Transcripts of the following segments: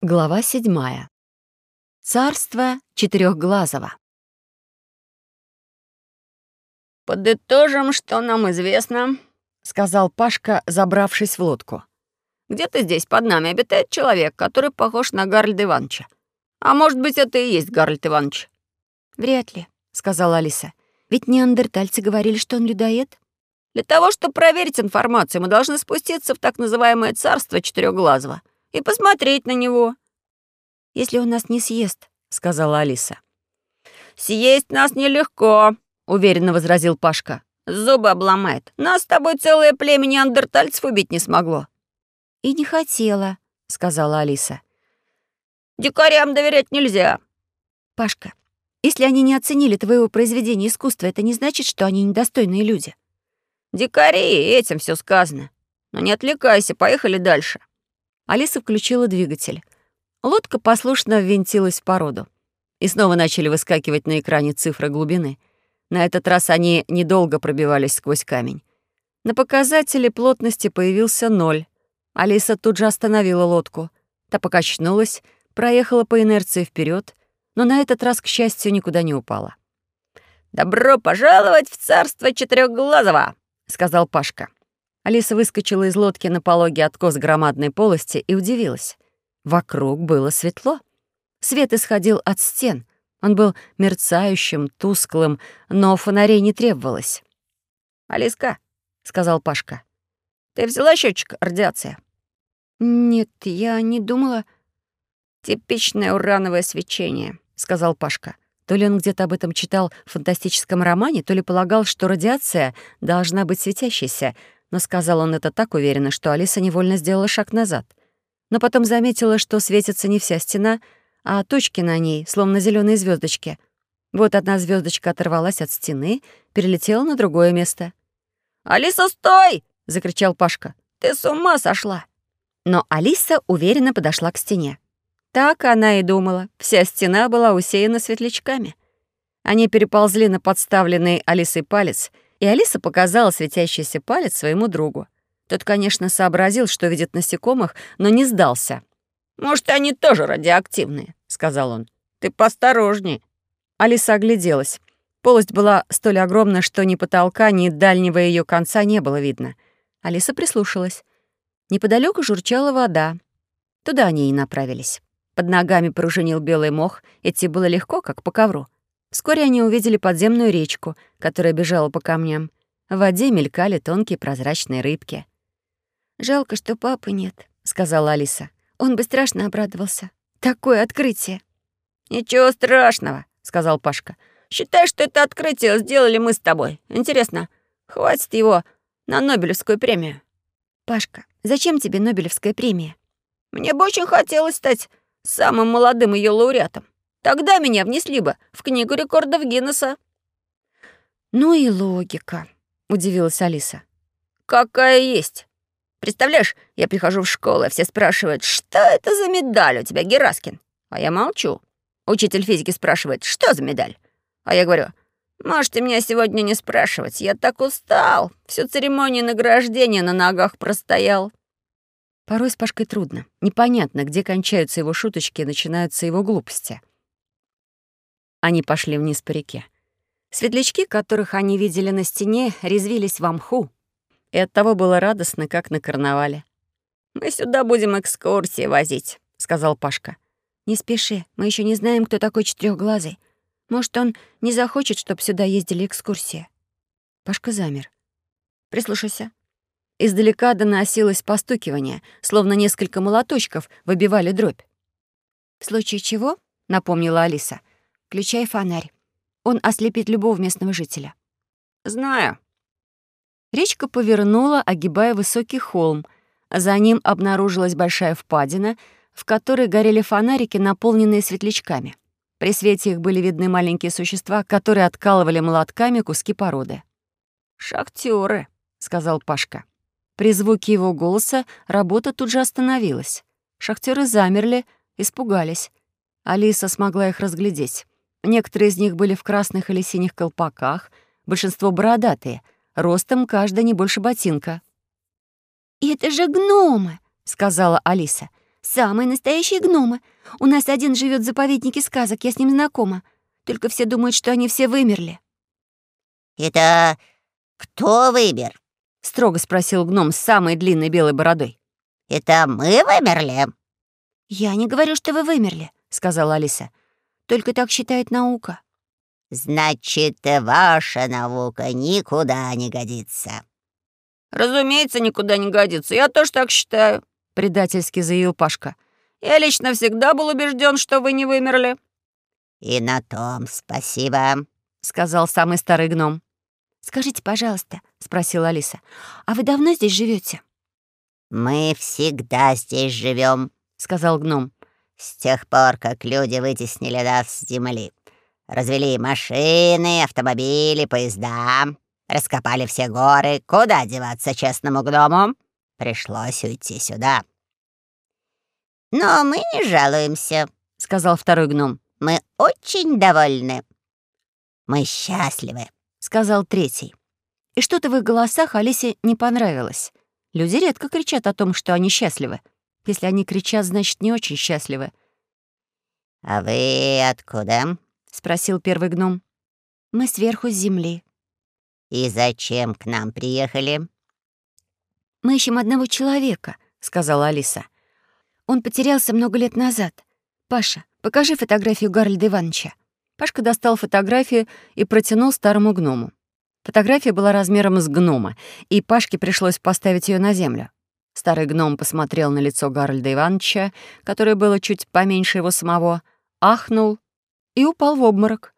Глава седьмая. Царство Четырехглазого. «Подытожим, что нам известно», — сказал Пашка, забравшись в лодку. «Где-то здесь под нами обитает человек, который похож на Гарольда Ивановича. А может быть, это и есть Гарольд Иванович?» «Вряд ли», — сказала Алиса. «Ведь неандертальцы говорили, что он людоед». «Для того, чтобы проверить информацию, мы должны спуститься в так называемое царство Четырехглазого и посмотреть на него». «Если он нас не съест», — сказала Алиса. «Съесть нас нелегко», — уверенно возразил Пашка. «Зубы обломает. Нас с тобой целое племя неандертальцев убить не смогло». «И не хотела», — сказала Алиса. «Дикарям доверять нельзя». «Пашка, если они не оценили твоего произведения искусства, это не значит, что они недостойные люди». «Дикари, этим все сказано. Но не отвлекайся, поехали дальше». Алиса включила двигатель. Лодка послушно ввинтилась в породу. И снова начали выскакивать на экране цифры глубины. На этот раз они недолго пробивались сквозь камень. На показателе плотности появился ноль. Алиса тут же остановила лодку. Та покачнулась, проехала по инерции вперед, но на этот раз, к счастью, никуда не упала. «Добро пожаловать в царство Четырехглазого!» — сказал Пашка. Алиса выскочила из лодки на пологий откос громадной полости и удивилась. Вокруг было светло. Свет исходил от стен. Он был мерцающим, тусклым, но фонарей не требовалось. «Алиска», — сказал Пашка, — «ты взяла счетчик радиации?» «Нет, я не думала». «Типичное урановое свечение», — сказал Пашка. То ли он где-то об этом читал в фантастическом романе, то ли полагал, что радиация должна быть светящейся — но сказал он это так уверенно, что Алиса невольно сделала шаг назад. Но потом заметила, что светится не вся стена, а точки на ней, словно зеленые звездочки. Вот одна звездочка оторвалась от стены, перелетела на другое место. «Алиса, стой!» — закричал Пашка. «Ты с ума сошла!» Но Алиса уверенно подошла к стене. Так она и думала. Вся стена была усеяна светлячками. Они переползли на подставленный Алисой палец — и Алиса показала светящийся палец своему другу. Тот, конечно, сообразил, что видит насекомых, но не сдался. «Может, они тоже радиоактивные», — сказал он. «Ты посторожней». Алиса огляделась. Полость была столь огромна, что ни потолка, ни дальнего ее конца не было видно. Алиса прислушалась. Неподалеку журчала вода. Туда они и направились. Под ногами пружинил белый мох, идти было легко, как по ковру. Вскоре они увидели подземную речку, которая бежала по камням. В воде мелькали тонкие прозрачные рыбки. «Жалко, что папы нет», — сказала Алиса. «Он бы страшно обрадовался. Такое открытие». «Ничего страшного», — сказал Пашка. «Считай, что это открытие сделали мы с тобой. Интересно, хватит его на Нобелевскую премию?» «Пашка, зачем тебе Нобелевская премия?» «Мне бы очень хотелось стать самым молодым ее лауреатом. Тогда меня внесли бы в книгу рекордов Гиннесса». «Ну и логика», — удивилась Алиса. «Какая есть. Представляешь, я прихожу в школу, и все спрашивают, что это за медаль у тебя, Гераскин? А я молчу. Учитель физики спрашивает, что за медаль? А я говорю, можете меня сегодня не спрашивать, я так устал. Всю церемонию награждения на ногах простоял». Порой с Пашкой трудно. Непонятно, где кончаются его шуточки и начинаются его глупости. Они пошли вниз по реке. Светлячки, которых они видели на стене, резвились в мху. И оттого было радостно, как на карнавале. «Мы сюда будем экскурсии возить», — сказал Пашка. «Не спеши, мы еще не знаем, кто такой четырехглазый. Может, он не захочет, чтобы сюда ездили экскурсии?» Пашка замер. «Прислушайся». Издалека доносилось постукивание, словно несколько молоточков выбивали дробь. «В случае чего?» — напомнила Алиса. Включай фонарь. Он ослепит любого местного жителя. Знаю. Речка повернула, огибая высокий холм. За ним обнаружилась большая впадина, в которой горели фонарики, наполненные светлячками. При свете их были видны маленькие существа, которые откалывали молотками куски породы. «Шахтёры», — сказал Пашка. При звуке его голоса работа тут же остановилась. Шахтеры замерли, испугались. Алиса смогла их разглядеть. Некоторые из них были в красных или синих колпаках, большинство бородатые, ростом каждая не больше ботинка. «Это же гномы!» — сказала Алиса. Самые настоящие гномы. У нас один живет в заповеднике сказок, я с ним знакома. Только все думают, что они все вымерли». «Это кто вымер?» — строго спросил гном с самой длинной белой бородой. «Это мы вымерли?» «Я не говорю, что вы вымерли», — сказала Алиса. «Только так считает наука». «Значит, ваша наука никуда не годится». «Разумеется, никуда не годится. Я тоже так считаю», — предательски заявил Пашка. «Я лично всегда был убежден, что вы не вымерли». «И на том спасибо», — сказал самый старый гном. «Скажите, пожалуйста», — спросила Алиса, «а вы давно здесь живете? «Мы всегда здесь живем, сказал гном. «С тех пор, как люди вытеснили нас с земли. Развели машины, автомобили, поезда, раскопали все горы. Куда деваться честному гному? Пришлось уйти сюда». «Но мы не жалуемся», — сказал второй гном. «Мы очень довольны». «Мы счастливы», — сказал третий. И что-то в их голосах Алисе не понравилось. Люди редко кричат о том, что они счастливы. Если они кричат, значит, не очень счастливы. «А вы откуда?» — спросил первый гном. «Мы сверху с земли». «И зачем к нам приехали?» «Мы ищем одного человека», — сказала Алиса. «Он потерялся много лет назад. Паша, покажи фотографию Гарольда Ивановича». Пашка достал фотографию и протянул старому гному. Фотография была размером с гнома, и Пашке пришлось поставить ее на землю. Старый гном посмотрел на лицо Гарольда Ивановича, которое было чуть поменьше его самого, ахнул и упал в обморок.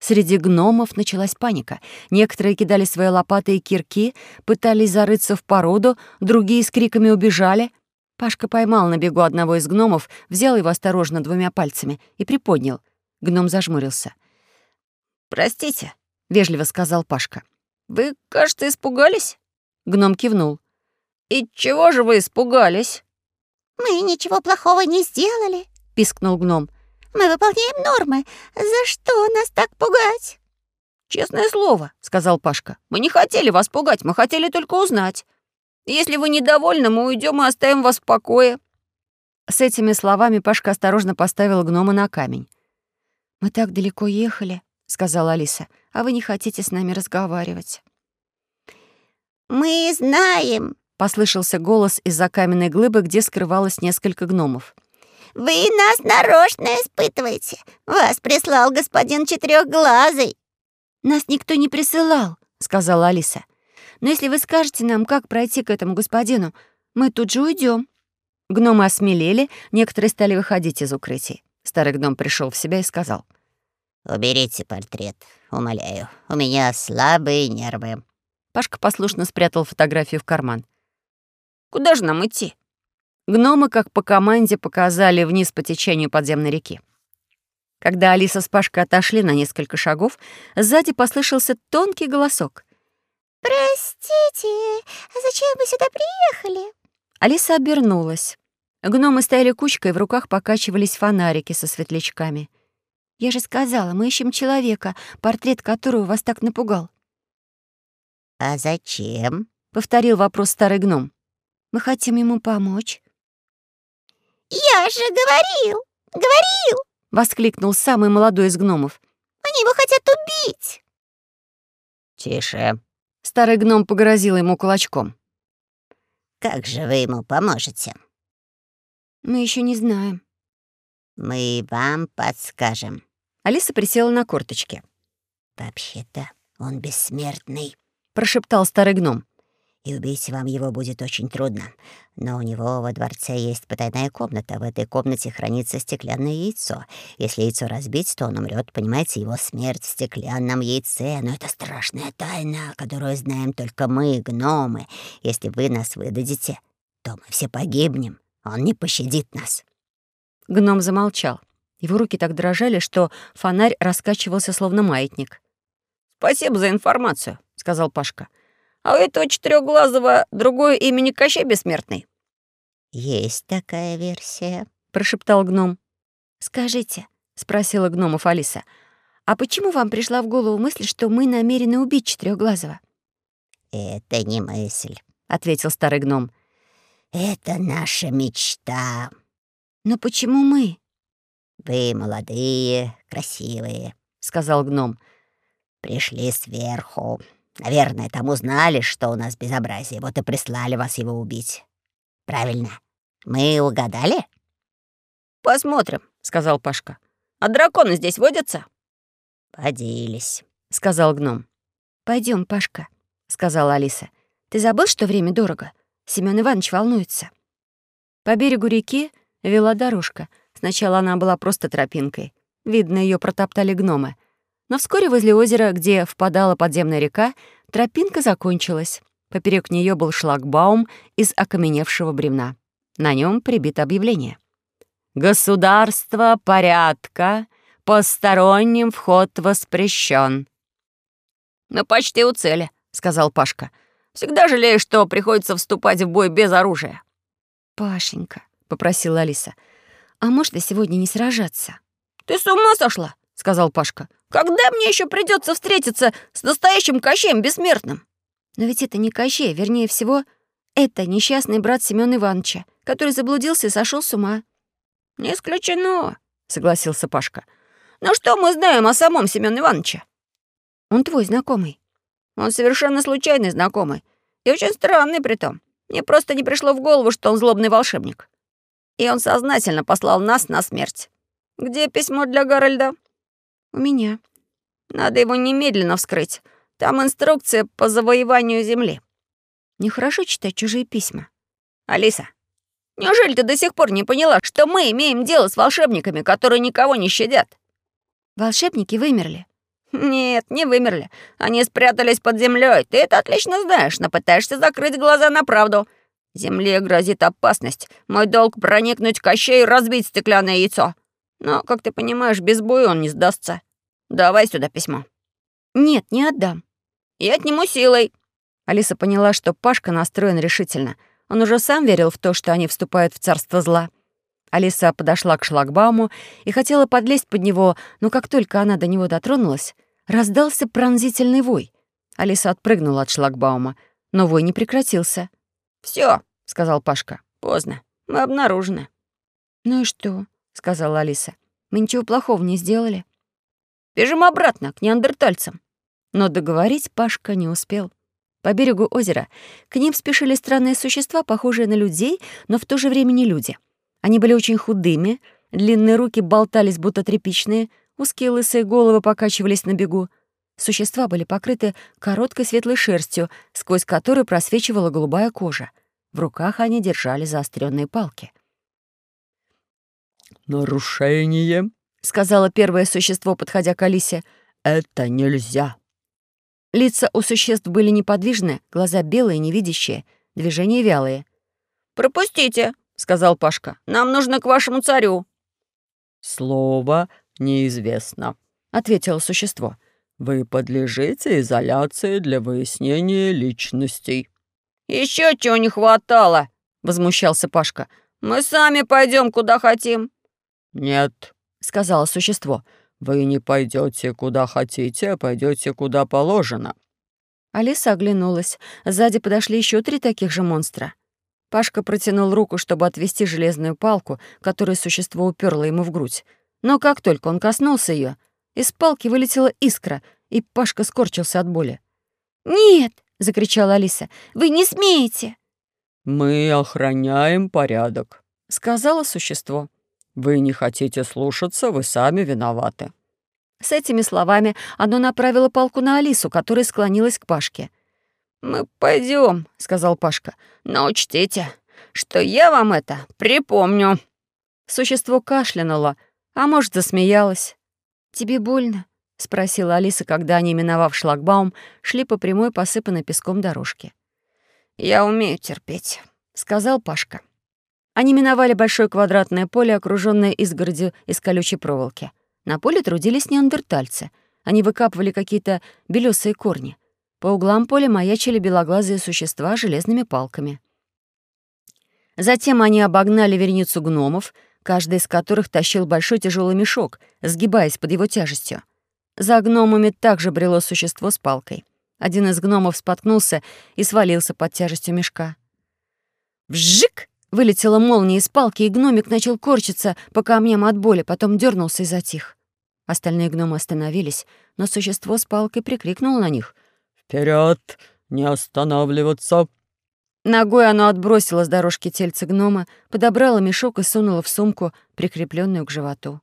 Среди гномов началась паника. Некоторые кидали свои лопаты и кирки, пытались зарыться в породу, другие с криками убежали. Пашка поймал на бегу одного из гномов, взял его осторожно двумя пальцами и приподнял. Гном зажмурился. «Простите», — вежливо сказал Пашка. «Вы, кажется, испугались?» Гном кивнул. «И чего же вы испугались?» «Мы ничего плохого не сделали», — пискнул гном. «Мы выполняем нормы. За что нас так пугать?» «Честное слово», — сказал Пашка. «Мы не хотели вас пугать, мы хотели только узнать. Если вы недовольны, мы уйдем и оставим вас в покое». С этими словами Пашка осторожно поставил гнома на камень. «Мы так далеко ехали», — сказала Алиса, «а вы не хотите с нами разговаривать». «Мы знаем», Послышался голос из-за каменной глыбы, где скрывалось несколько гномов. «Вы нас нарочно испытываете. Вас прислал господин Четырехглазый». «Нас никто не присылал», — сказала Алиса. «Но если вы скажете нам, как пройти к этому господину, мы тут же уйдем. Гномы осмелели, некоторые стали выходить из укрытий. Старый гном пришел в себя и сказал. «Уберите портрет, умоляю. У меня слабые нервы». Пашка послушно спрятал фотографию в карман. Куда же нам идти?» Гномы, как по команде, показали вниз по течению подземной реки. Когда Алиса с Пашкой отошли на несколько шагов, сзади послышался тонкий голосок. «Простите, а зачем вы сюда приехали?» Алиса обернулась. Гномы стояли кучкой, в руках покачивались фонарики со светлячками. «Я же сказала, мы ищем человека, портрет которого вас так напугал». «А зачем?» — повторил вопрос старый гном. Мы хотим ему помочь». «Я же говорил! Говорил!» — воскликнул самый молодой из гномов. «Они его хотят убить!» «Тише!» — старый гном погрозил ему кулачком. «Как же вы ему поможете?» «Мы еще не знаем». «Мы вам подскажем». Алиса присела на корточки. «Вообще-то он бессмертный», — прошептал старый гном и убить вам его будет очень трудно. Но у него во дворце есть потайная комната. В этой комнате хранится стеклянное яйцо. Если яйцо разбить, то он умрет. Понимаете, его смерть в стеклянном яйце. Но это страшная тайна, которую знаем только мы, гномы. Если вы нас выдадите, то мы все погибнем. Он не пощадит нас». Гном замолчал. Его руки так дрожали, что фонарь раскачивался, словно маятник. «Спасибо за информацию», — сказал Пашка. А у этого четырехглазого другое имя не Кощей Бессмертный?» «Есть такая версия», — прошептал гном. «Скажите», — спросила гномов Алиса, «а почему вам пришла в голову мысль, что мы намерены убить четырехглазого?» «Это не мысль», — ответил старый гном. «Это наша мечта». «Но почему мы?» «Вы молодые, красивые», — сказал гном. «Пришли сверху. Наверное, там узнали, что у нас безобразие, вот и прислали вас его убить. Правильно. Мы угадали?» «Посмотрим», — сказал Пашка. «А драконы здесь водятся?» «Водились», — сказал гном. Пойдем, Пашка», — сказала Алиса. «Ты забыл, что время дорого? Семён Иванович волнуется». По берегу реки вела дорожка. Сначала она была просто тропинкой. Видно, ее протоптали гномы. Но вскоре возле озера, где впадала подземная река, тропинка закончилась. Поперек нее был шлагбаум из окаменевшего бревна. На нем прибито объявление. «Государство порядка, посторонним вход воспрещен». «Мы почти у цели», — сказал Пашка. «Всегда жалею, что приходится вступать в бой без оружия». «Пашенька», — попросила Алиса, — «а можно сегодня не сражаться?» «Ты с ума сошла?» — сказал Пашка. «Когда мне еще придется встретиться с настоящим Кощеем Бессмертным?» «Но ведь это не Кощей, вернее всего, это несчастный брат Семёна Ивановича, который заблудился и сошел с ума». «Не исключено», — согласился Пашка. «Но что мы знаем о самом Семёне Ивановиче?» «Он твой знакомый». «Он совершенно случайный знакомый. И очень странный при том. Мне просто не пришло в голову, что он злобный волшебник. И он сознательно послал нас на смерть. Где письмо для Гарольда?» «У меня». «Надо его немедленно вскрыть. Там инструкция по завоеванию Земли». «Нехорошо читать чужие письма». «Алиса, неужели ты до сих пор не поняла, что мы имеем дело с волшебниками, которые никого не щадят?» «Волшебники вымерли». «Нет, не вымерли. Они спрятались под землей. Ты это отлично знаешь, но пытаешься закрыть глаза на правду. Земле грозит опасность. Мой долг — проникнуть к Кощей и разбить стеклянное яйцо. Но, как ты понимаешь, без боя он не сдастся. Давай сюда письмо». «Нет, не отдам». «Я отниму силой». Алиса поняла, что Пашка настроен решительно. Он уже сам верил в то, что они вступают в царство зла. Алиса подошла к шлагбауму и хотела подлезть под него, но как только она до него дотронулась, раздался пронзительный вой. Алиса отпрыгнула от шлагбаума, но вой не прекратился. Все, сказал Пашка. «Поздно. Мы обнаружены». «Ну и что?» — сказала Алиса. «Мы ничего плохого не сделали». «Бежим обратно, к неандертальцам». Но договорить Пашка не успел. По берегу озера к ним спешили странные существа, похожие на людей, но в то же время не люди — они были очень худыми, длинные руки болтались, будто тряпичные, узкие лысые головы покачивались на бегу. Существа были покрыты короткой светлой шерстью, сквозь которую просвечивала голубая кожа. В руках они держали заостренные палки. «Нарушение», — сказала первое существо, подходя к Алисе. «Это нельзя». Лица у существ были неподвижны, глаза белые, невидящие, движения вялые. «Пропустите», сказал Пашка. «Нам нужно к вашему царю». «Слово неизвестно», — ответило существо. «Вы подлежите изоляции для выяснения личностей». Еще чего не хватало», — возмущался Пашка. «Мы сами пойдем куда хотим». «Нет», — сказала существо. «Вы не пойдете куда хотите, а пойдете куда положено». Алиса оглянулась. Сзади подошли еще три таких же монстра. Пашка протянул руку, чтобы отвести железную палку, которую существо уперло ему в грудь. Но как только он коснулся ее, из палки вылетела искра, и Пашка скорчился от боли. «Нет!» — закричала Алиса. «Вы не смеете!» «Мы охраняем порядок», — сказала существо. «Вы не хотите слушаться, вы сами виноваты». С этими словами оно направило палку на Алису, которая склонилась к Пашке. «Мы пойдем, сказал Пашка. «Но учтите, что я вам это припомню». Существо кашлянуло, а может, засмеялось. «Тебе больно?» — спросила Алиса, когда они, миновав шлагбаум, шли по прямой посыпанной песком дорожке. «Я умею терпеть», — сказал Пашка. Они миновали большое квадратное поле, окружённое изгородью из колючей проволоки. На поле трудились неандертальцы. Они выкапывали какие-то белёсые корни. По углам поля маячили белоглазые существа железными палками. Затем они обогнали вереницу гномов, каждый из которых тащил большой тяжелый мешок, сгибаясь под его тяжестью. За гномами также брело существо с палкой. Один из гномов споткнулся и свалился под тяжестью мешка. «Вжик!» — Вылетела молния из палки, и гномик начал корчиться по камням от боли, потом дернулся и затих. Остальные гномы остановились, но существо с палкой прикрикнуло на них. «Вперед! Не останавливаться!» Ногой оно отбросило с дорожки тельца гнома, подобрало мешок и сунуло в сумку, прикрепленную к животу.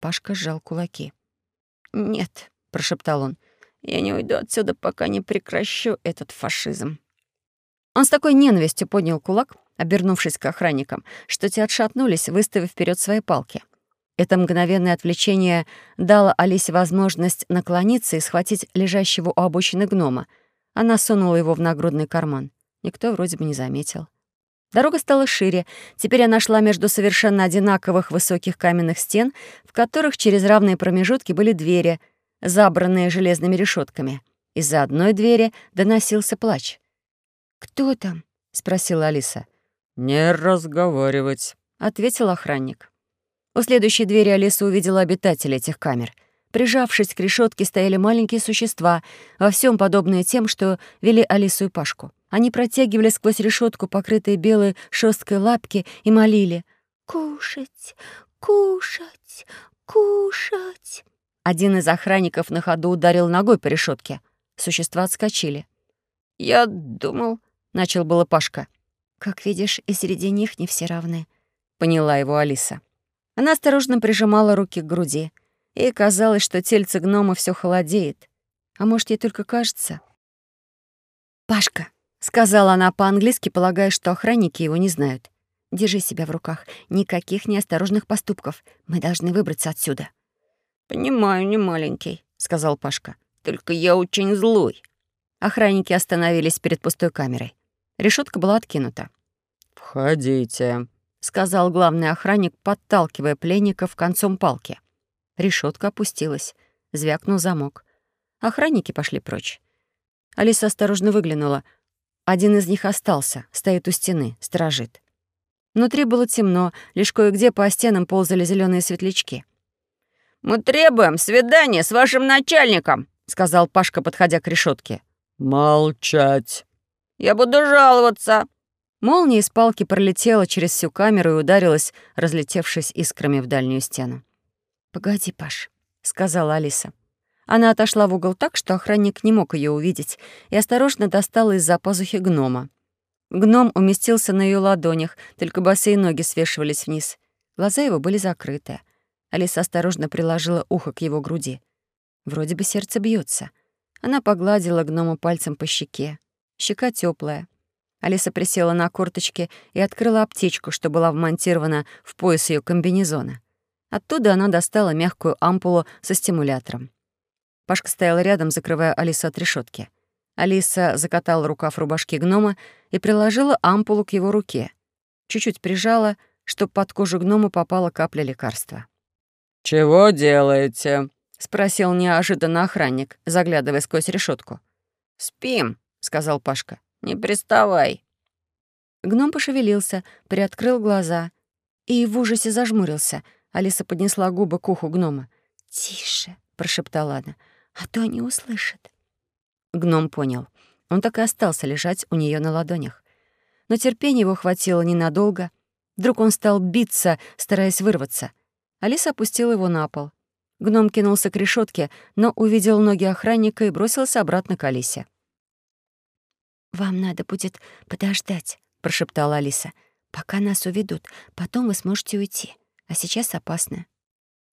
Пашка сжал кулаки. «Нет», — прошептал он, — «я не уйду отсюда, пока не прекращу этот фашизм». Он с такой ненавистью поднял кулак, обернувшись к охранникам, что те отшатнулись, выставив вперед свои палки. Это мгновенное отвлечение дало Алисе возможность наклониться и схватить лежащего у обочины гнома. Она сунула его в нагрудный карман. Никто вроде бы не заметил. Дорога стала шире. Теперь она шла между совершенно одинаковых высоких каменных стен, в которых через равные промежутки были двери, забранные железными решетками. Из-за одной двери доносился плач. «Кто там?» — спросила Алиса. «Не разговаривать», — ответил охранник. У следующей двери Алиса увидела обитателей этих камер. Прижавшись к решетке, стояли маленькие существа, во всем подобные тем, что вели Алису и Пашку. Они протягивали сквозь решетку, покрытые белой шерсткой лапки, и молили «Кушать, кушать, кушать». Один из охранников на ходу ударил ногой по решетке. Существа отскочили. «Я думал...» — начал было Пашка. «Как видишь, и среди них не все равны», — поняла его Алиса. Она осторожно прижимала руки к груди. и казалось, что тельце гнома все холодеет. А может, ей только кажется? «Пашка», — сказала она по-английски, полагая, что охранники его не знают. «Держи себя в руках. Никаких неосторожных поступков. Мы должны выбраться отсюда». «Понимаю, не маленький», — сказал Пашка. «Только я очень злой». Охранники остановились перед пустой камерой. Решетка была откинута. «Входите», — сказал главный охранник, подталкивая пленников концом палки. Решетка опустилась. Звякнул замок. Охранники пошли прочь. Алиса осторожно выглянула. Один из них остался, стоит у стены, сторожит. Внутри было темно, лишь кое-где по стенам ползали зеленые светлячки. «Мы требуем свидания с вашим начальником», — сказал Пашка, подходя к решетке. «Молчать!» «Я буду жаловаться!» Молния из палки пролетела через всю камеру и ударилась, разлетевшись искрами в дальнюю стену. «Погоди, Паш», — сказала Алиса. Она отошла в угол так, что охранник не мог ее увидеть, и осторожно достала из-за пазухи гнома. Гном уместился на ее ладонях, только босые ноги свешивались вниз. Глаза его были закрыты. Алиса осторожно приложила ухо к его груди. Вроде бы сердце бьется. Она погладила гнома пальцем по щеке. Щека теплая. Алиса присела на корточки и открыла аптечку, что была вмонтирована в пояс ее комбинезона. Оттуда она достала мягкую ампулу со стимулятором. Пашка стояла рядом, закрывая Алису от решетки. Алиса закатала рукав рубашки гнома и приложила ампулу к его руке. Чуть-чуть прижала, чтобы под кожу гнома попала капля лекарства. «Чего делаете?» — спросил неожиданно охранник, заглядывая сквозь решетку. «Спим», — сказал Пашка. «Не приставай». Гном пошевелился, приоткрыл глаза и в ужасе зажмурился. Алиса поднесла губы к уху гнома. «Тише», — прошептала она а то они услышат. Гном понял. Он так и остался лежать у нее на ладонях. Но терпения его хватило ненадолго. Вдруг он стал биться, стараясь вырваться. Алиса опустила его на пол. Гном кинулся к решетке, но увидел ноги охранника и бросился обратно к Алисе. «Вам надо будет подождать», — прошептала Алиса, «пока нас уведут. Потом вы сможете уйти. А сейчас опасно».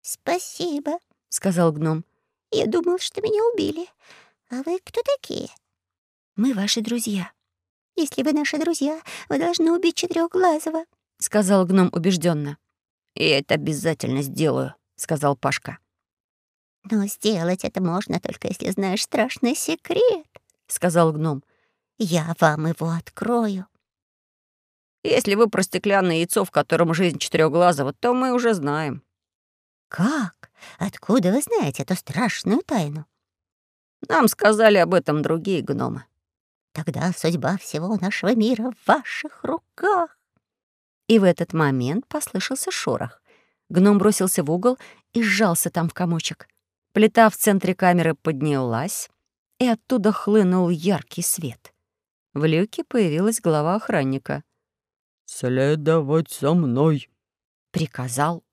«Спасибо», — сказал гном. Я думал, что меня убили. А вы кто такие? Мы ваши друзья. Если вы наши друзья, вы должны убить Четырёхглазого, сказал гном убежденно. Я это обязательно сделаю, сказал Пашка. Но сделать это можно только если знаешь страшный секрет, сказал гном. Я вам его открою. Если вы про стеклянное яйцо, в котором жизнь четырехглазого, то мы уже знаем. Как? Откуда вы знаете эту страшную тайну? Нам сказали об этом другие гномы. Тогда судьба всего нашего мира в ваших руках. И в этот момент послышался шорох. Гном бросился в угол и сжался там в комочек. Плита в центре камеры поднялась, и оттуда хлынул яркий свет. В люке появилась голова охранника. «Следовать за мной», — приказал.